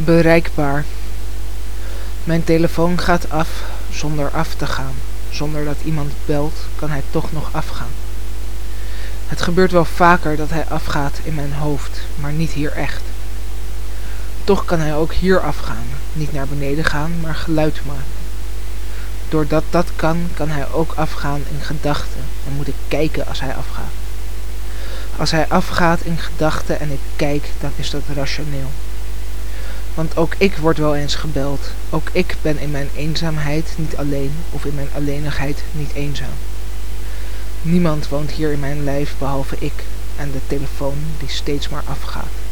Bereikbaar. Mijn telefoon gaat af zonder af te gaan. Zonder dat iemand belt, kan hij toch nog afgaan. Het gebeurt wel vaker dat hij afgaat in mijn hoofd, maar niet hier echt. Toch kan hij ook hier afgaan. Niet naar beneden gaan, maar geluid maken. Doordat dat kan, kan hij ook afgaan in gedachten en moet ik kijken als hij afgaat. Als hij afgaat in gedachten en ik kijk, dan is dat rationeel. Want ook ik word wel eens gebeld. Ook ik ben in mijn eenzaamheid niet alleen of in mijn alleenigheid niet eenzaam. Niemand woont hier in mijn lijf behalve ik en de telefoon die steeds maar afgaat.